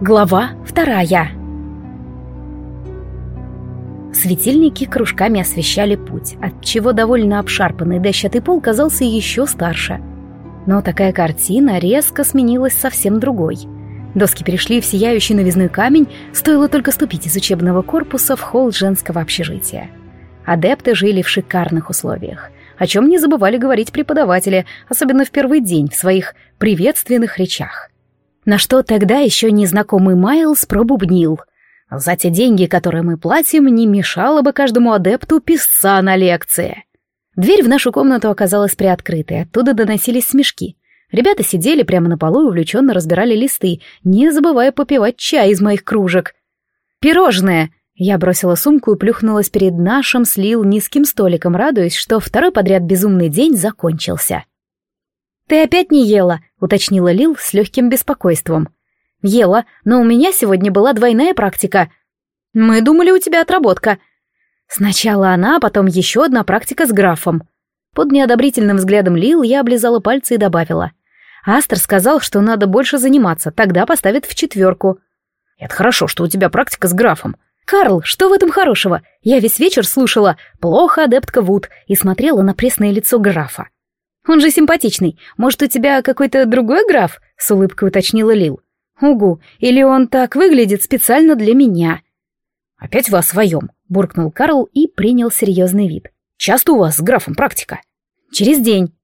Глава вторая Светильники кружками освещали путь, отчего довольно обшарпанный дощатый пол казался еще старше. Но такая картина резко сменилась совсем другой. Доски перешли в сияющий новизной камень, стоило только ступить из учебного корпуса в холл женского общежития. Адепты жили в шикарных условиях, о чем не забывали говорить преподаватели, особенно в первый день в своих приветственных речах. На что тогда еще незнакомый Майлз пробубнил. За те деньги, которые мы платим, не мешало бы каждому адепту писца на лекции. Дверь в нашу комнату оказалась приоткрытой, оттуда доносились смешки. Ребята сидели прямо на полу и увлеченно разбирали листы, не забывая попивать чай из моих кружек. «Пирожное!» Я бросила сумку и плюхнулась перед нашим слил низким столиком, радуясь, что второй подряд безумный день закончился. «Ты опять не ела?» — уточнила Лил с легким беспокойством. «Ела, но у меня сегодня была двойная практика. Мы думали, у тебя отработка». Сначала она, а потом еще одна практика с графом. Под неодобрительным взглядом Лил я облизала пальцы и добавила. Астер сказал, что надо больше заниматься, тогда поставит в четверку. «Это хорошо, что у тебя практика с графом». «Карл, что в этом хорошего? Я весь вечер слушала «Плохо, адептка Вуд» и смотрела на пресное лицо графа. Он же симпатичный. Может, у тебя какой-то другой граф?» — с улыбкой уточнила Лил. «Угу, или он так выглядит специально для меня?» «Опять вы о своем», — буркнул Карл и принял серьезный вид. «Часто у вас с графом практика?» «Через день».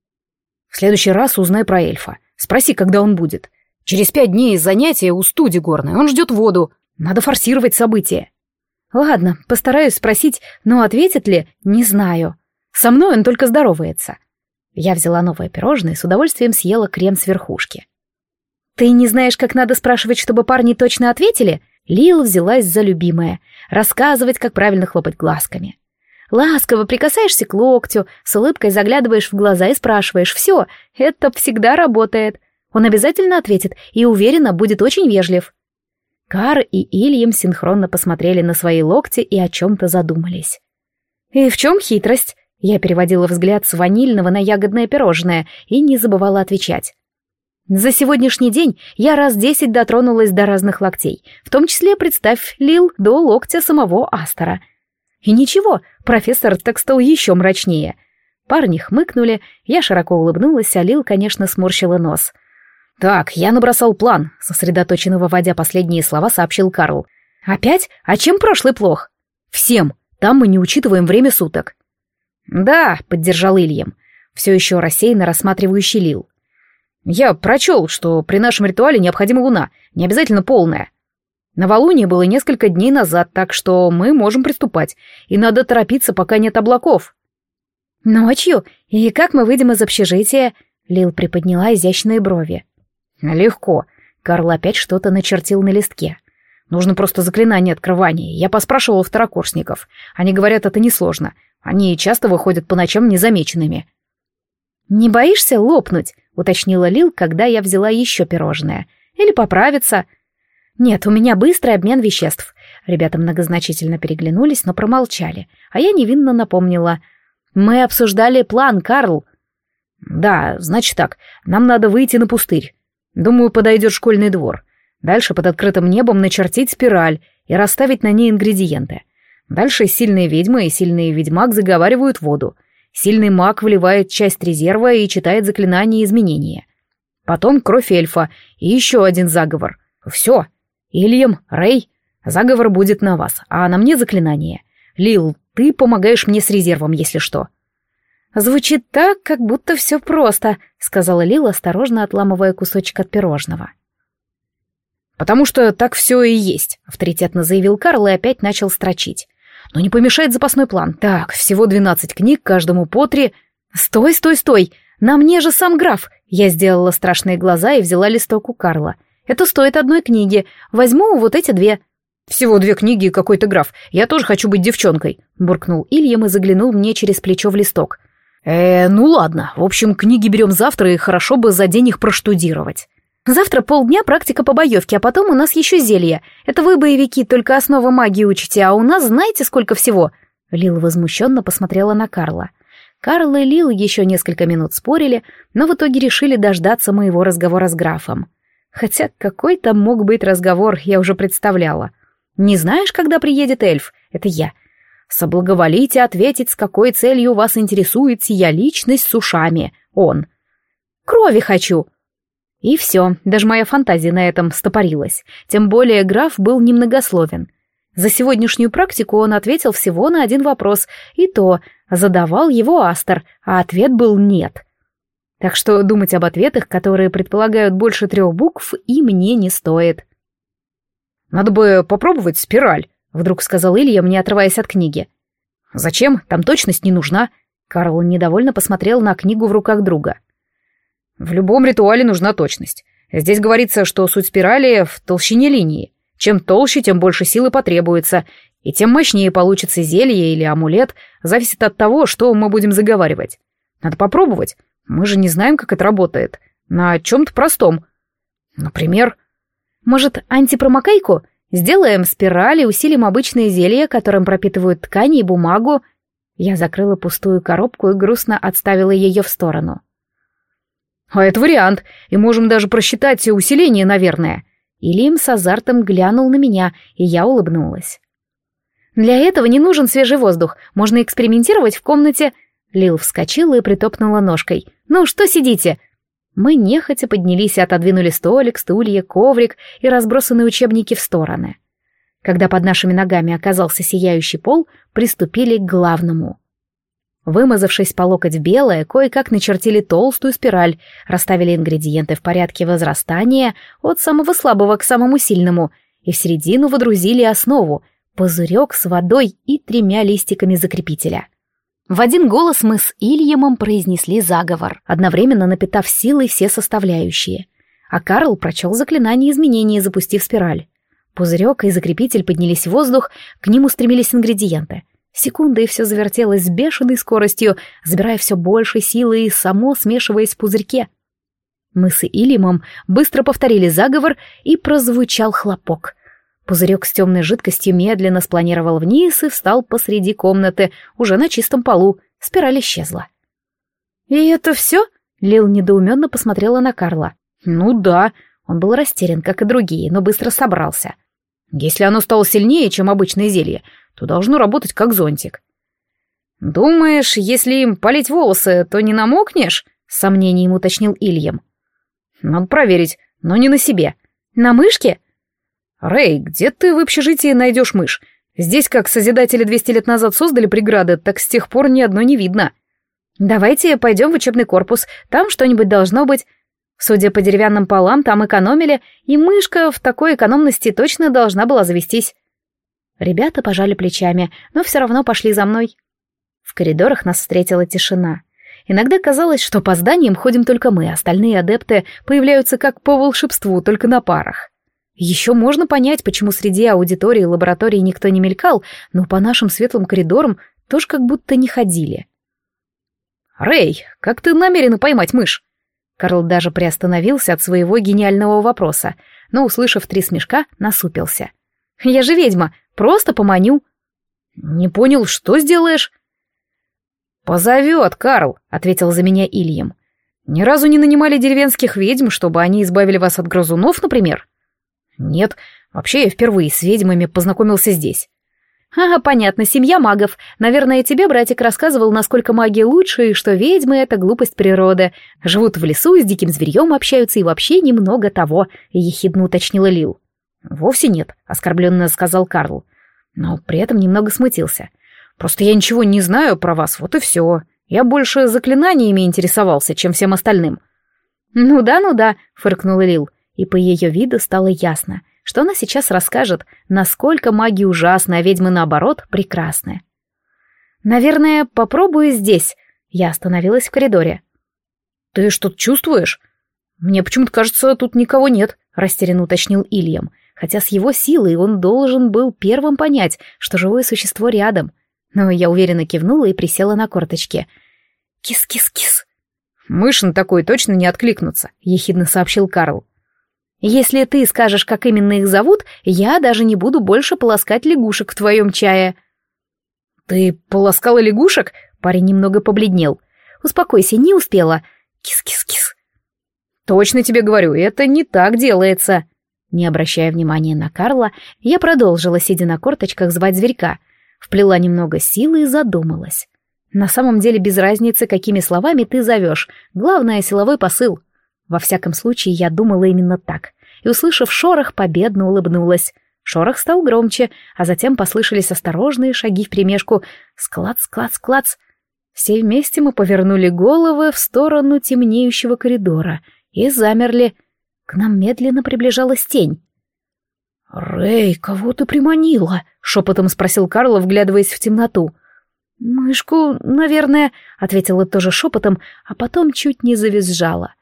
«В следующий раз узнай про эльфа. Спроси, когда он будет. Через пять дней занятия у студи горной, он ждет воду. Надо форсировать события». «Ладно, постараюсь спросить, но ответит ли, не знаю. Со мной он только здоровается. Я взяла новое пирожное и с удовольствием съела крем с верхушки. «Ты не знаешь, как надо спрашивать, чтобы парни точно ответили?» Лил взялась за любимое — рассказывать, как правильно хлопать глазками. Ласково прикасаешься к локтю, с улыбкой заглядываешь в глаза и спрашиваешь. Все, это всегда работает. Он обязательно ответит и, уверенно, будет очень вежлив. Кар и Ильям синхронно посмотрели на свои локти и о чем-то задумались. «И в чем хитрость?» Я переводила взгляд с ванильного на ягодное пирожное и не забывала отвечать. За сегодняшний день я раз десять дотронулась до разных локтей, в том числе, представь, лил до локтя самого Астера. И ничего, профессор так стал еще мрачнее. Парни хмыкнули, я широко улыбнулась, а Лил, конечно, сморщила нос. «Так, я набросал план», — сосредоточенно выводя последние слова, сообщил Карл. «Опять? А чем прошлый плох?» «Всем. Там мы не учитываем время суток». «Да», — поддержал Ильям, все еще рассеянно рассматривающий Лил. «Я прочел, что при нашем ритуале необходима луна, не обязательно полная. Новолуние было несколько дней назад, так что мы можем приступать, и надо торопиться, пока нет облаков». «Ночью? И как мы выйдем из общежития?» Лил приподняла изящные брови. «Легко». Карл опять что-то начертил на листке. «Нужно просто заклинание открывания. Я поспрашивал второкурсников. Они говорят, это несложно. Они часто выходят по ночам незамеченными. «Не боишься лопнуть?» — уточнила Лил, когда я взяла еще пирожное. «Или поправиться?» «Нет, у меня быстрый обмен веществ». Ребята многозначительно переглянулись, но промолчали, а я невинно напомнила. «Мы обсуждали план, Карл». «Да, значит так, нам надо выйти на пустырь. Думаю, подойдет школьный двор. Дальше под открытым небом начертить спираль и расставить на ней ингредиенты. Дальше сильные ведьмы и сильный ведьмак заговаривают воду. Сильный маг вливает часть резерва и читает заклинание изменения. Потом кровь эльфа и еще один заговор. Все. Ильям, Рэй, заговор будет на вас, а на мне заклинание. Лил, ты помогаешь мне с резервом, если что. Звучит так, как будто все просто, сказала Лил, осторожно отламывая кусочек от пирожного. «Потому что так все и есть», — авторитетно заявил Карл и опять начал строчить. Но не помешает запасной план. Так, всего двенадцать книг, каждому по три. Стой, стой, стой! На мне же сам граф! Я сделала страшные глаза и взяла листок у Карла. Это стоит одной книги. Возьму вот эти две. Всего две книги и какой-то граф. Я тоже хочу быть девчонкой, буркнул Ильям и заглянул мне через плечо в листок. Э, ну ладно. В общем, книги берем завтра, и хорошо бы за день их проштудировать. Завтра полдня практика по боевке, а потом у нас еще зелье. Это вы, боевики, только основы магии учите, а у нас знаете сколько всего?» Лил возмущенно посмотрела на Карла. Карл и Лил еще несколько минут спорили, но в итоге решили дождаться моего разговора с графом. Хотя какой там мог быть разговор, я уже представляла. «Не знаешь, когда приедет эльф?» Это я. «Соблаговолите ответить, с какой целью вас интересует сия личность с ушами?» Он. «Крови хочу!» И все, даже моя фантазия на этом стопорилась. Тем более граф был немногословен. За сегодняшнюю практику он ответил всего на один вопрос, и то задавал его Астер, а ответ был «нет». Так что думать об ответах, которые предполагают больше трех букв, и мне не стоит. «Надо бы попробовать спираль», — вдруг сказал Илья, мне отрываясь от книги. «Зачем? Там точность не нужна». Карл недовольно посмотрел на книгу в руках друга. В любом ритуале нужна точность. Здесь говорится, что суть спирали в толщине линии. Чем толще, тем больше силы потребуется, и тем мощнее получится зелье или амулет, зависит от того, что мы будем заговаривать. Надо попробовать. Мы же не знаем, как это работает. На чем-то простом. Например... Может, антипромокайку? Сделаем спирали, усилим обычные зелья, которым пропитывают ткани и бумагу. Я закрыла пустую коробку и грустно отставила ее в сторону. А это вариант, и можем даже просчитать усиление, наверное. Илим с азартом глянул на меня, и я улыбнулась. Для этого не нужен свежий воздух, можно экспериментировать в комнате. Лил вскочила и притопнула ножкой. «Ну, что сидите?» Мы нехотя поднялись и отодвинули столик, стулья, коврик и разбросанные учебники в стороны. Когда под нашими ногами оказался сияющий пол, приступили к главному — Вымазавшись по локоть в белое, кое-как начертили толстую спираль, расставили ингредиенты в порядке возрастания от самого слабого к самому сильному и в середину водрузили основу — пузырек с водой и тремя листиками закрепителя. В один голос мы с Ильямом произнесли заговор, одновременно напитав силой все составляющие. А Карл прочел заклинание изменения, запустив спираль. Пузырек и закрепитель поднялись в воздух, к ним устремились ингредиенты — Секунды, и все завертелось с бешеной скоростью, забирая все больше силы и само смешиваясь в пузырьке. Мы с Илимом быстро повторили заговор, и прозвучал хлопок. Пузырек с темной жидкостью медленно спланировал вниз и встал посреди комнаты, уже на чистом полу. Спираль исчезла. «И это все?» — Лил недоуменно посмотрела на Карла. «Ну да». Он был растерян, как и другие, но быстро собрался. «Если оно стало сильнее, чем обычное зелье, то должно работать как зонтик. «Думаешь, если им полить волосы, то не намокнешь?» — с сомнением уточнил Ильям. «Надо проверить, но не на себе. На мышке?» «Рэй, где ты в общежитии найдешь мышь? Здесь, как Созидатели 200 лет назад создали преграды, так с тех пор ни одной не видно. Давайте пойдем в учебный корпус, там что-нибудь должно быть. Судя по деревянным полам, там экономили, и мышка в такой экономности точно должна была завестись. Ребята пожали плечами, но все равно пошли за мной. В коридорах нас встретила тишина. Иногда казалось, что по зданиям ходим только мы, остальные адепты появляются как по волшебству, только на парах. Еще можно понять, почему среди аудитории и лаборатории никто не мелькал, но по нашим светлым коридорам тоже как будто не ходили. «Рэй, как ты намерена поймать мышь?» Карл даже приостановился от своего гениального вопроса, но, услышав три смешка, насупился. «Я же ведьма, Просто поманю». «Не понял, что сделаешь?» «Позовет, Карл», — ответил за меня Ильям. «Ни разу не нанимали деревенских ведьм, чтобы они избавили вас от грызунов, например?» «Нет, вообще я впервые с ведьмами познакомился здесь». «Ага, понятно, семья магов. Наверное, тебе братик рассказывал, насколько магия лучше, и что ведьмы — это глупость природы. Живут в лесу, с диким зверьем общаются и вообще немного того», — ехидно уточнила Лил. «Вовсе нет», — оскорбленно сказал Карл. Но при этом немного смутился. «Просто я ничего не знаю про вас, вот и все. Я больше заклинаниями интересовался, чем всем остальным». «Ну да, ну да», — фыркнула Лил, и по ее виду стало ясно, что она сейчас расскажет, насколько маги ужасны, а ведьмы, наоборот, прекрасны. «Наверное, попробую здесь», — я остановилась в коридоре. «Ты что-то чувствуешь? Мне почему-то кажется, тут никого нет», — растерянно уточнил Ильям хотя с его силой он должен был первым понять, что живое существо рядом. Но я уверенно кивнула и присела на корточки. «Кис-кис-кис!» «Мышь на такой точно не откликнутся», — ехидно сообщил Карл. «Если ты скажешь, как именно их зовут, я даже не буду больше полоскать лягушек в твоем чае». «Ты полоскала лягушек?» — парень немного побледнел. «Успокойся, не успела. Кис-кис-кис». Точно тебе говорю, это не так делается. Не обращая внимания на Карла, я продолжила, сидя на корточках, звать зверька. Вплела немного силы и задумалась. На самом деле без разницы, какими словами ты зовешь. Главное — силовой посыл. Во всяком случае, я думала именно так. И, услышав шорох, победно улыбнулась. Шорох стал громче, а затем послышались осторожные шаги вперемешку. Склац, клац, клац. Все вместе мы повернули головы в сторону темнеющего коридора и замерли. К нам медленно приближалась тень. «Рэй, кого ты приманила?» — шепотом спросил Карл, вглядываясь в темноту. «Мышку, наверное», — ответила тоже шепотом, а потом чуть не завизжала.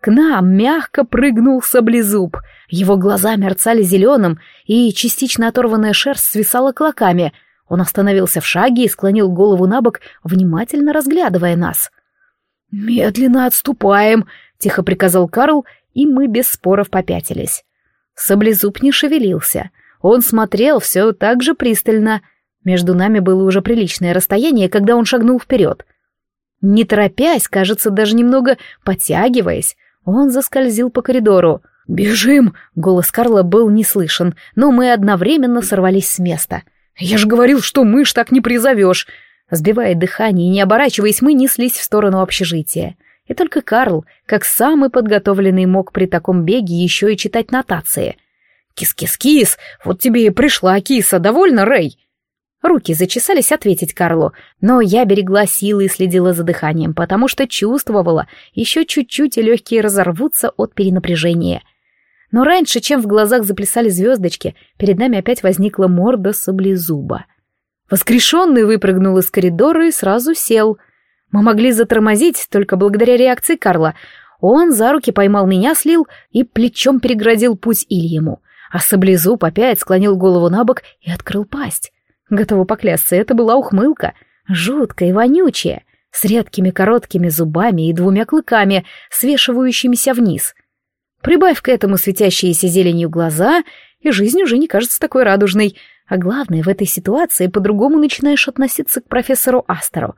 К нам мягко прыгнул саблезуб. Его глаза мерцали зеленым, и частично оторванная шерсть свисала клоками. Он остановился в шаге и склонил голову на бок, внимательно разглядывая нас. «Медленно отступаем», — тихо приказал Карл, и мы без споров попятились. Саблезуб не шевелился. Он смотрел все так же пристально. Между нами было уже приличное расстояние, когда он шагнул вперед. Не торопясь, кажется, даже немного подтягиваясь, он заскользил по коридору. «Бежим!» — голос Карла был не слышен, но мы одновременно сорвались с места. «Я же говорил, что мышь так не призовешь!» Сбивая дыхание и не оборачиваясь, мы неслись в сторону общежития. И только Карл, как самый подготовленный, мог при таком беге еще и читать нотации. «Кис-кис-кис! Вот тебе и пришла киса, довольно, Рэй?» Руки зачесались ответить Карлу, но я берегла силы и следила за дыханием, потому что чувствовала, еще чуть-чуть и легкие разорвутся от перенапряжения. Но раньше, чем в глазах заплясали звездочки, перед нами опять возникла морда саблезуба. Воскрешенный выпрыгнул из коридора и сразу сел. Мы могли затормозить только благодаря реакции Карла. Он за руки поймал меня, слил и плечом переградил путь Ильему, а саблезуб опять склонил голову на бок и открыл пасть. Готова поклясться, это была ухмылка, жуткая и вонючая, с редкими короткими зубами и двумя клыками, свешивающимися вниз. Прибавь к этому светящиеся зеленью глаза, и жизнь уже не кажется такой радужной, а главное, в этой ситуации по-другому начинаешь относиться к профессору Астеру.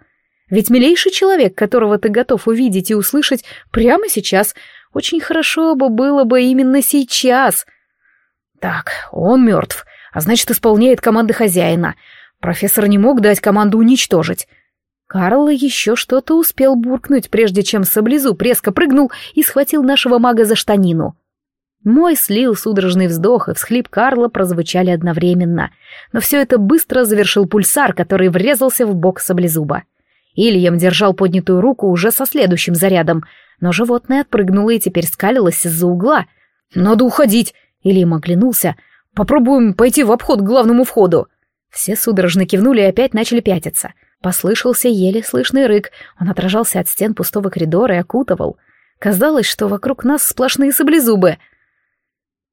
Ведь милейший человек, которого ты готов увидеть и услышать прямо сейчас, очень хорошо бы было бы именно сейчас. Так, он мертв, а значит, исполняет команды хозяина. Профессор не мог дать команду уничтожить. Карл еще что-то успел буркнуть, прежде чем саблезуб резко прыгнул и схватил нашего мага за штанину. Мой слил судорожный вздох, и всхлип Карла прозвучали одновременно. Но все это быстро завершил пульсар, который врезался в бок саблезуба. Ильям держал поднятую руку уже со следующим зарядом, но животное отпрыгнуло и теперь скалилось из-за угла. «Надо уходить!» Ильям оглянулся, Попробуем пойти в обход к главному входу». Все судорожно кивнули и опять начали пятиться. Послышался еле слышный рык, он отражался от стен пустого коридора и окутывал. Казалось, что вокруг нас сплошные саблезубы.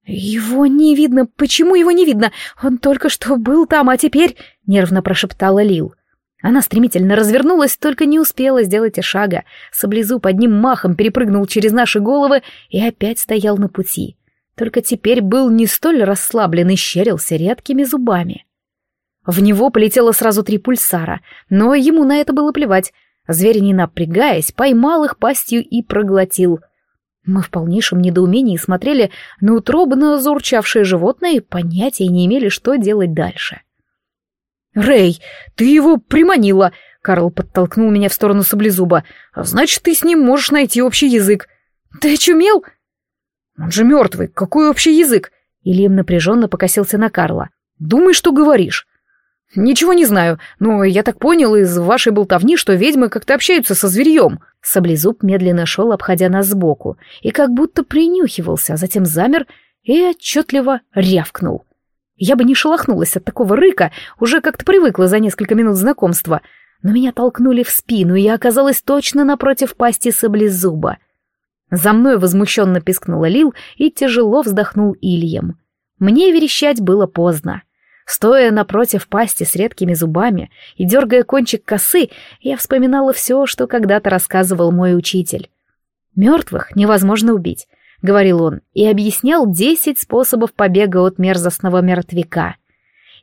«Его не видно. Почему его не видно? Он только что был там, а теперь...» — нервно прошептала Лил. Она стремительно развернулась, только не успела сделать и шага. Саблезуб одним махом перепрыгнул через наши головы и опять стоял на пути только теперь был не столь расслаблен и щерился редкими зубами. В него полетело сразу три пульсара, но ему на это было плевать. Зверь, не напрягаясь, поймал их пастью и проглотил. Мы в полнейшем недоумении смотрели на утробно заурчавшее животное и понятия не имели, что делать дальше. «Рэй, ты его приманила!» — Карл подтолкнул меня в сторону саблезуба. «Значит, ты с ним можешь найти общий язык». «Ты очумел?» «Он же мертвый, какой общий язык?» Ильим напряженно покосился на Карла. «Думай, что говоришь». «Ничего не знаю, но я так понял из вашей болтовни, что ведьмы как-то общаются со зверьем». Саблезуб медленно шел, обходя нас сбоку, и как будто принюхивался, а затем замер и отчетливо рявкнул. Я бы не шелохнулась от такого рыка, уже как-то привыкла за несколько минут знакомства, но меня толкнули в спину, и я оказалась точно напротив пасти саблезуба. За мной возмущенно пискнула Лил и тяжело вздохнул Ильям. Мне верещать было поздно. Стоя напротив пасти с редкими зубами и дергая кончик косы, я вспоминала все, что когда-то рассказывал мой учитель. «Мертвых невозможно убить», — говорил он, и объяснял десять способов побега от мерзостного мертвяка.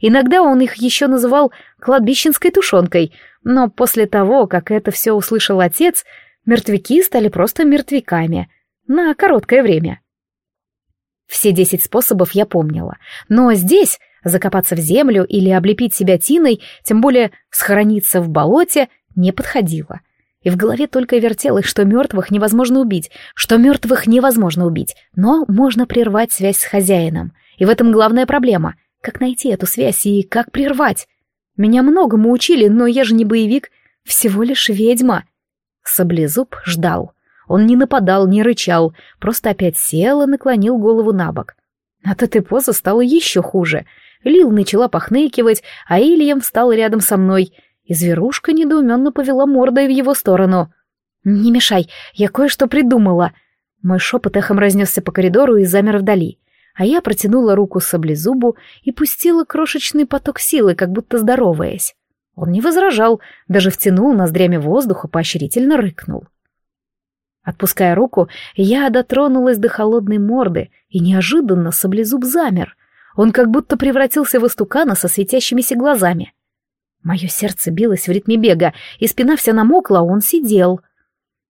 Иногда он их еще называл кладбищенской тушенкой, но после того, как это все услышал отец, Мертвяки стали просто мертвяками. На короткое время. Все десять способов я помнила. Но здесь закопаться в землю или облепить себя тиной, тем более схорониться в болоте, не подходило. И в голове только вертелось, что мертвых невозможно убить, что мертвых невозможно убить, но можно прервать связь с хозяином. И в этом главная проблема. Как найти эту связь и как прервать? Меня многому учили, но я же не боевик, всего лишь ведьма. Саблезуб ждал. Он не нападал, не рычал, просто опять сел и наклонил голову на бок. От этой позы стало еще хуже. Лил начала похныкивать, а Ильям встал рядом со мной, и зверушка недоуменно повела мордой в его сторону. «Не мешай, я кое-что придумала». Мой шепот эхом разнесся по коридору и замер вдали, а я протянула руку саблезубу и пустила крошечный поток силы, как будто здороваясь. Он не возражал, даже втянул ноздрями воздуха, поощрительно рыкнул. Отпуская руку, я дотронулась до холодной морды, и неожиданно саблезуб замер. Он как будто превратился в истукана со светящимися глазами. Мое сердце билось в ритме бега, и спина вся намокла, а он сидел.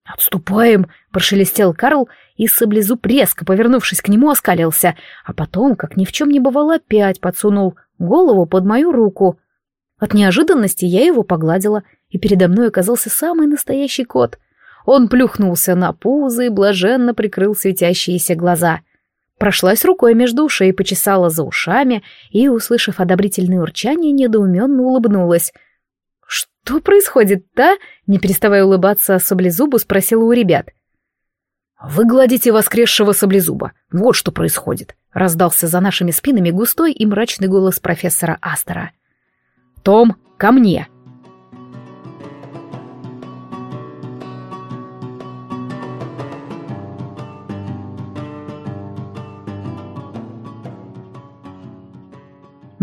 «Отступаем!» — прошелестел Карл, и саблезуб резко, повернувшись к нему, оскалился, а потом, как ни в чем не бывало, опять подсунул голову под мою руку. От неожиданности я его погладила, и передо мной оказался самый настоящий кот — он плюхнулся на пузо и блаженно прикрыл светящиеся глаза. Прошлась рукой между ушей, почесала за ушами и, услышав одобрительное урчание, недоуменно улыбнулась. «Что происходит-то?» — не переставая улыбаться саблезубу, спросила у ребят. «Вы гладите воскресшего саблезуба. Вот что происходит», — раздался за нашими спинами густой и мрачный голос профессора Астера. «Том, ко мне!»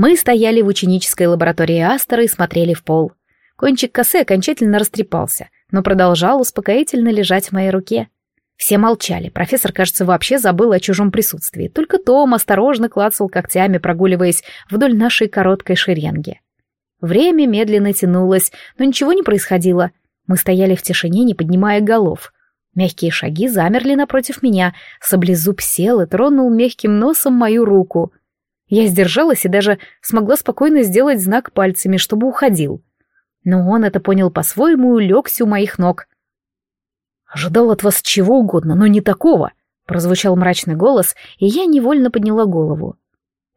Мы стояли в ученической лаборатории Астера и смотрели в пол. Кончик косы окончательно растрепался, но продолжал успокоительно лежать в моей руке. Все молчали, профессор, кажется, вообще забыл о чужом присутствии, только Том осторожно клацал когтями, прогуливаясь вдоль нашей короткой шеренги. Время медленно тянулось, но ничего не происходило. Мы стояли в тишине, не поднимая голов. Мягкие шаги замерли напротив меня, саблезуб сел и тронул мягким носом мою руку. Я сдержалась и даже смогла спокойно сделать знак пальцами, чтобы уходил. Но он это понял по-своему и улегся у моих ног. «Ожидал от вас чего угодно, но не такого», — прозвучал мрачный голос, и я невольно подняла голову.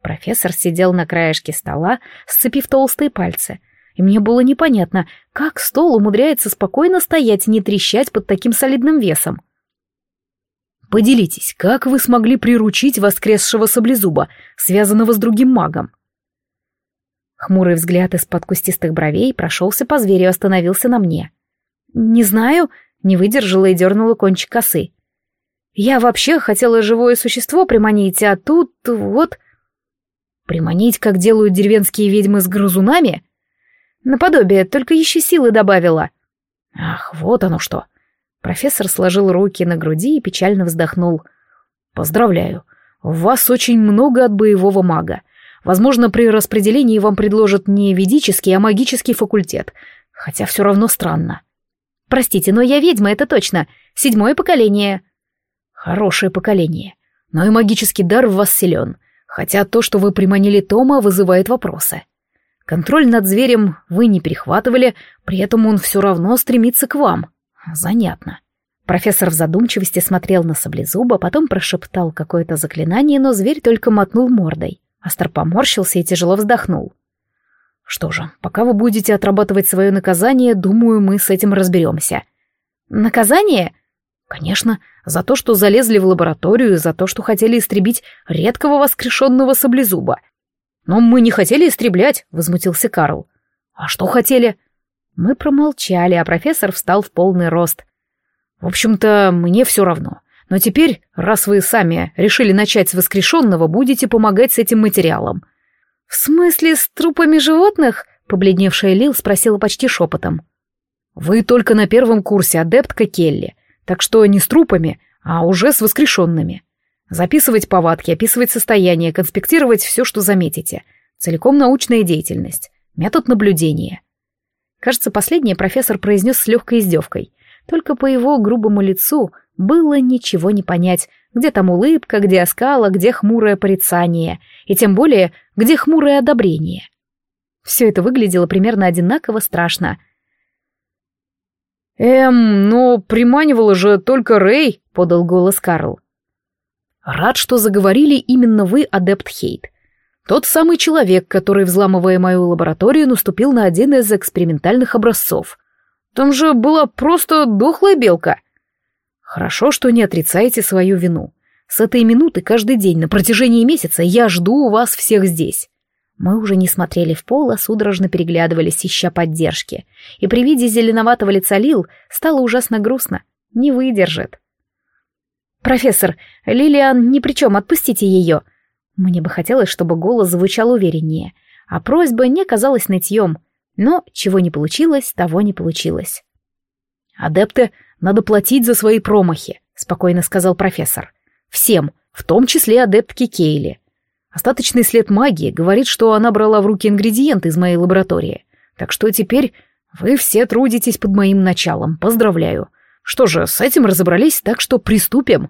Профессор сидел на краешке стола, сцепив толстые пальцы, и мне было непонятно, как стол умудряется спокойно стоять и не трещать под таким солидным весом. Поделитесь, как вы смогли приручить воскресшего саблезуба, связанного с другим магом?» Хмурый взгляд из-под кустистых бровей прошелся по зверю и остановился на мне. «Не знаю», — не выдержала и дернула кончик косы. «Я вообще хотела живое существо приманить, а тут вот...» «Приманить, как делают деревенские ведьмы с грызунами?» «Наподобие, только еще силы добавила». «Ах, вот оно что!» Профессор сложил руки на груди и печально вздохнул. «Поздравляю. В вас очень много от боевого мага. Возможно, при распределении вам предложат не ведический, а магический факультет. Хотя все равно странно». «Простите, но я ведьма, это точно. Седьмое поколение». «Хорошее поколение. Но и магический дар в вас силен. Хотя то, что вы приманили Тома, вызывает вопросы. Контроль над зверем вы не перехватывали, при этом он все равно стремится к вам. Занятно. Профессор в задумчивости смотрел на саблезуба, потом прошептал какое-то заклинание, но зверь только мотнул мордой. Астер поморщился и тяжело вздохнул. «Что же, пока вы будете отрабатывать свое наказание, думаю, мы с этим разберемся». «Наказание?» «Конечно, за то, что залезли в лабораторию, за то, что хотели истребить редкого воскрешенного саблезуба». «Но мы не хотели истреблять», — возмутился Карл. «А что хотели?» Мы промолчали, а профессор встал в полный рост. «В общем-то, мне все равно. Но теперь, раз вы сами решили начать с воскрешенного, будете помогать с этим материалом». «В смысле, с трупами животных?» — побледневшая Лил спросила почти шепотом. «Вы только на первом курсе адептка Келли, так что не с трупами, а уже с воскрешенными. Записывать повадки, описывать состояние, конспектировать все, что заметите. Целиком научная деятельность, метод наблюдения». Кажется, последнее профессор произнес с легкой издевкой. Только по его грубому лицу было ничего не понять, где там улыбка, где оскала, где хмурое порицание, и тем более, где хмурое одобрение. Все это выглядело примерно одинаково страшно. «Эм, но приманивала же только Рэй», — подал голос Карл. «Рад, что заговорили именно вы, адепт Хейт. Тот самый человек, который, взламывая мою лабораторию, наступил на один из экспериментальных образцов. Там же была просто дохлая белка. Хорошо, что не отрицаете свою вину. С этой минуты каждый день на протяжении месяца я жду у вас всех здесь. Мы уже не смотрели в пол, а судорожно переглядывались, ища поддержки. И при виде зеленоватого лица Лил стало ужасно грустно. Не выдержит. «Профессор, Лилиан ни при чем, отпустите ее!» Мне бы хотелось, чтобы голос звучал увереннее, а просьба не казалась нытьем. Но чего не получилось, того не получилось. «Адепты, надо платить за свои промахи», — спокойно сказал профессор. «Всем, в том числе адептке Кейли. Остаточный след магии говорит, что она брала в руки ингредиенты из моей лаборатории. Так что теперь вы все трудитесь под моим началом. Поздравляю. Что же, с этим разобрались, так что приступим».